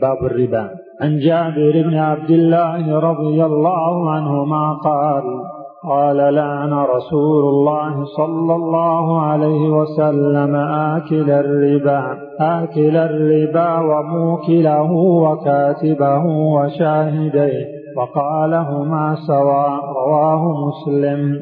باب الربا. عن جابر بن عبد الله رضي الله عنهما قال قال لعن رسول الله صلى الله عليه وسلم آكل الربا. آكل الربا وموكله وكاتبه وشاهديه وقالهما سواء رواه مسلم.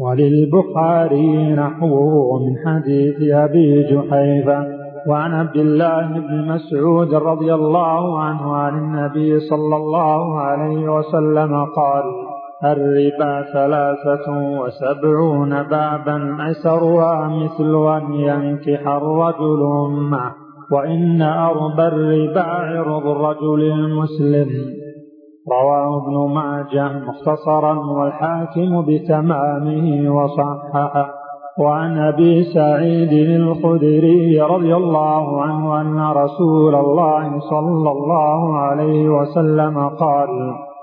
وللبخاري نحوه من حديث أبي جحيفة. وعن عبد الله بن مسعود رضي الله عنه عن النبي صلى الله عليه وسلم قال الربا ثلاثة وسبعون بابا أيسرها مثل أن ينكح الرجل أمه وإن أرب الربا عرض الرجل المسلم. رواه ابن ماجه مختصرا والحاكم بتمامه وصححه. وعن أبي سعيد الخدري رضي الله عنه أن رسول الله صلى الله عليه وسلم قال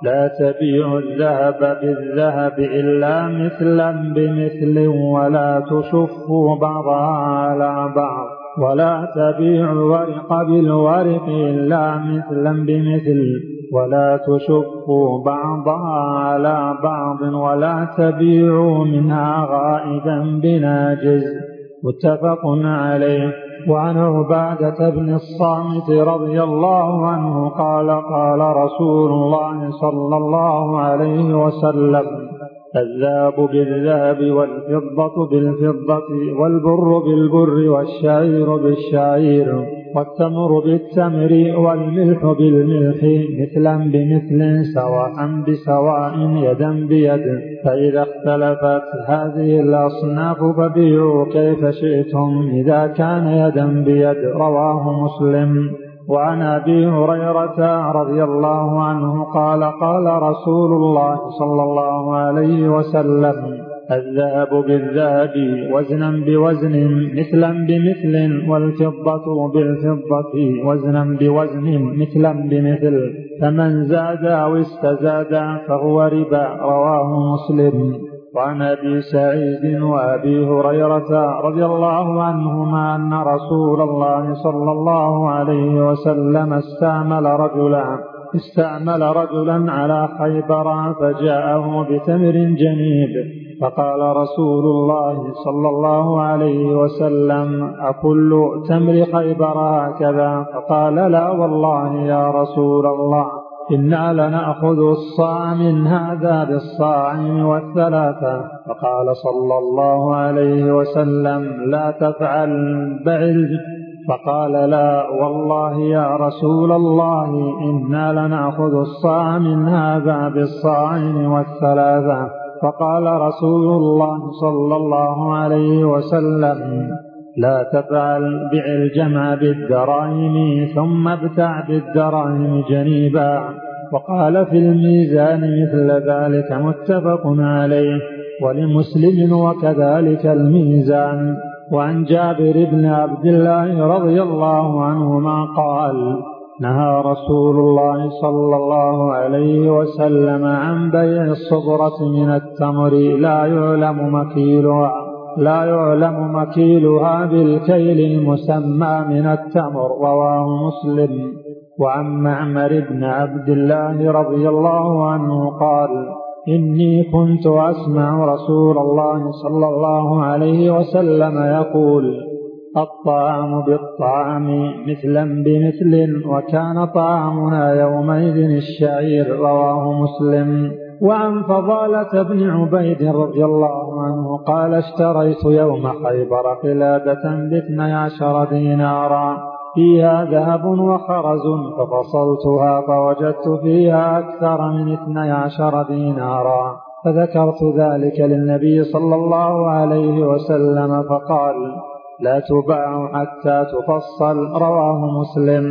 لا تبيعوا الذهب بالذهب إلا مثلا بمثل ولا تشفوا بعضها على بعض ولا تبيعوا الورق بالورق إلا مثلا بمثل. ولا تشفوا بعضها على بعض ولا تبيعوا منها غائبا بناجز متفق عليه. وعن عبادة بن الصامت رضي الله عنه قال قال رسول الله صلى الله عليه وسلم الذهب بالذهب والفضة بالفضة والبر بالبر والشعير بالشعير. والتمر بالتمر والملح بالملح مثلا بمثل سواء بسواء يدا بيد. فإذا اختلفت هذه الأصناف فبيعوا كيف شئتم إذا كان يدا بيد. رواه مسلم. وعن أبي هريرة رضي الله عنه قال قال رسول الله صلى الله عليه وسلم الذهب بالذهب وزنا بوزن مثلا بمثل والفضة بالفضة وزنا بوزن مثلا بمثل. فمن زاد أو استزاد فهو ربا رواه مسلم. وعن أبي سعيد وأبي هريرة رضي الله عنهما أن رسول الله صلى الله عليه وسلم استعمل رجلا استعمل رجلا على خيبر فجاءه بتمر جنيب فقال رسول الله صلى الله عليه وسلم أكل تمر خيبر هكذا؟ فقال لا والله يا رسول الله إنا لنأخذ الصاع من هذا بالصاع والثلاثة فقال صلى الله عليه وسلم لا تفعل بعل. فقال لا والله يا رسول الله إنا لنأخذ الصاع من هذا بالصاع والثلاثة. فقال رسول الله صلى الله عليه وسلم لا تفعل بع الجمع بالدراهم ثم ابتع بالدراهم جنيبا. وقال في الميزان مثل ذلك متفق عليه ولمسلم وكذلك الميزان. وعن جابر بن عبد الله رضي الله عنهما قال نهى رسول الله صلى الله عليه وسلم عن بيع الصبرة من التمر. لا يعلم مكيلها لا يعلم مكيلها بالكيل المسمى من التمر رواه مسلم. وعن معمر بن عبد الله رضي الله عنه قال إني كنت أسمع رسول الله صلى الله عليه وسلم يقول الطعام بالطعام مثلا بمثل وكان طعامنا يومئذ الشعير رواه مسلم. وعن فضالة بن عبيد رضي الله عنه قال اشتريت يوم خيبر قلادة باثني عشر دينارا. فيها ذهب وخرز ففصلتها فوجدت فيها أكثر من اثني عشر دينارا. فذكرت ذلك للنبي صلى الله عليه وسلم فقال لا تباع حتى تفصل رواه مسلم.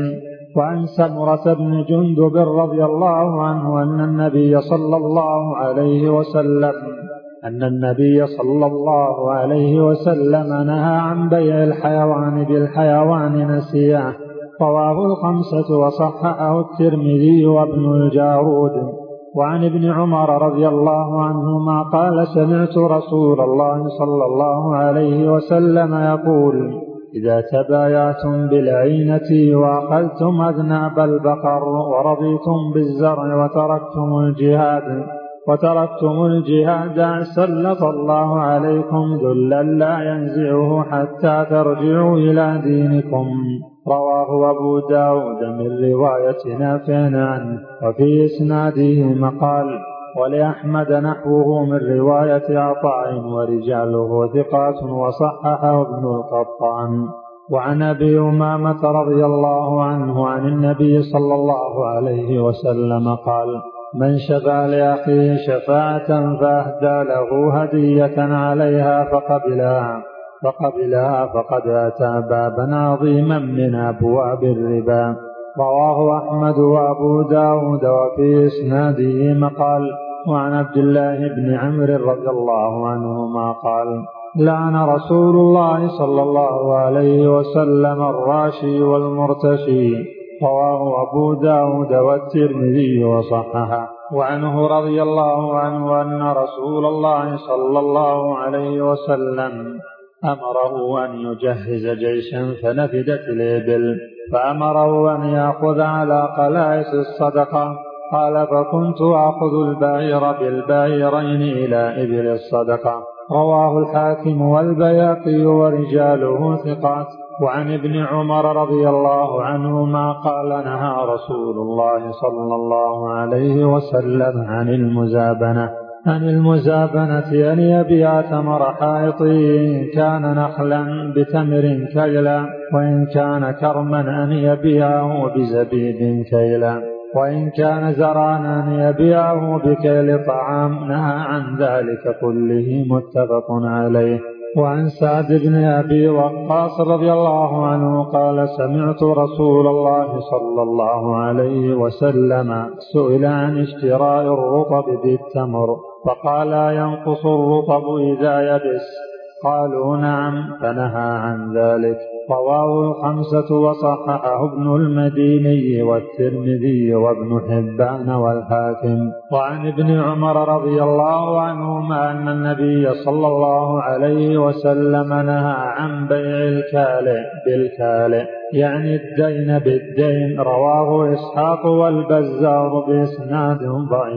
وعن سمرة بن جندب رضي الله عنه أن النبي صلى الله عليه وسلم أن النبي صلى الله عليه وسلم نهى عن بيع الحيوان بالحيوان نسياه رواه الخمسة وصححه الترمذي وابن الجارود. وعن ابن عمر رضي الله عنهما قال سمعت رسول الله صلى الله عليه وسلم يقول إذا تبايعتم بالعينة وأخذتم أذناب البقر ورضيتم بالزرع وتركتم الجهاد وتركتم الجهاد سلط الله عليكم ذلا لا ينزعه حتى ترجعوا إلى دينكم. رواه أبو داود من رواية نافع عنه وفي إسناده مقال ولأحمد نحوه من رواية عطاء ورجاله ثقات وصححه ابن القطان. وعن أبي أمامة رضي الله عنه عن النبي صلى الله عليه وسلم قال من شفع لأخيه شفاعة فأهدى له هدية عليها فقبلها فقبلها فقد أتى بابا عظيما من ابواب الربا. رواه أحمد وأبو داود وفي إسناده مقال وعن عبد الله بن عمرو رضي الله عنهما قال لعن رسول الله صلى الله عليه وسلم الراشي والمرتشي. رواه أبو داود والترمذي وصححه. وعنه رضي الله عنه أن رسول الله صلى الله عليه وسلم أمره أن يجهز جيشا فنفدت الإبل فأمره أن يأخذ على قلائس الصدقة. قال فكنت آخذ البعير بالبعيرين إلى إبل الصدقة. رواه الحاكم والبياقي ورجاله ثقات. وعن ابن عمر رضي الله عنهما قال نهى رسول الله صلى الله عليه وسلم عن المزابنة عن المزابنة أن يبيع تمر حائط إن كان نخلا بتمر كيلا وإن كان كرما أن يبيعه بزبيب كيلا وإن كان زرعا أن يبيعه بكيل طعام. نهى عن ذلك كله متفق عليه. وعن سعد بن أبي وقاص رضي الله عنه قال سمعت رسول الله صلى الله عليه وسلم سئل عن اشتراء الرطب بالتمر فقال ينقص الرطب إذا يبس. قالوا نعم فنهى عن ذلك. رواه الخمسة وصححه ابن المديني والترمذي وابن حبان والحاكم. وعن ابن عمر رضي الله عنهما أن النبي صلى الله عليه وسلم نهى عن بيع الكالئ بالكالئ يعني الدين بالدين. رواه إسحاق والبزار بإسناد ضعيف.